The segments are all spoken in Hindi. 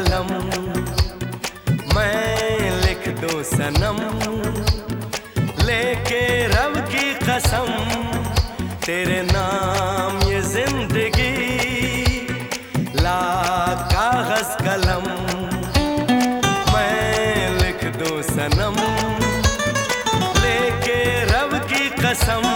कलम। मैं लिख दो सनम। लेके रब की कसम। तेरे नाम ये ज़िंदगी। ला कागज़ कलम। मैं लिख दो सनम। लेके रब की कसम।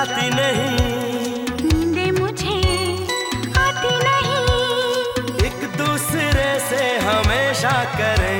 जाती नहीं। दे मुझे आती नहीं। एक दूसरे से हमेशा करें।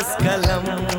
¡Bas!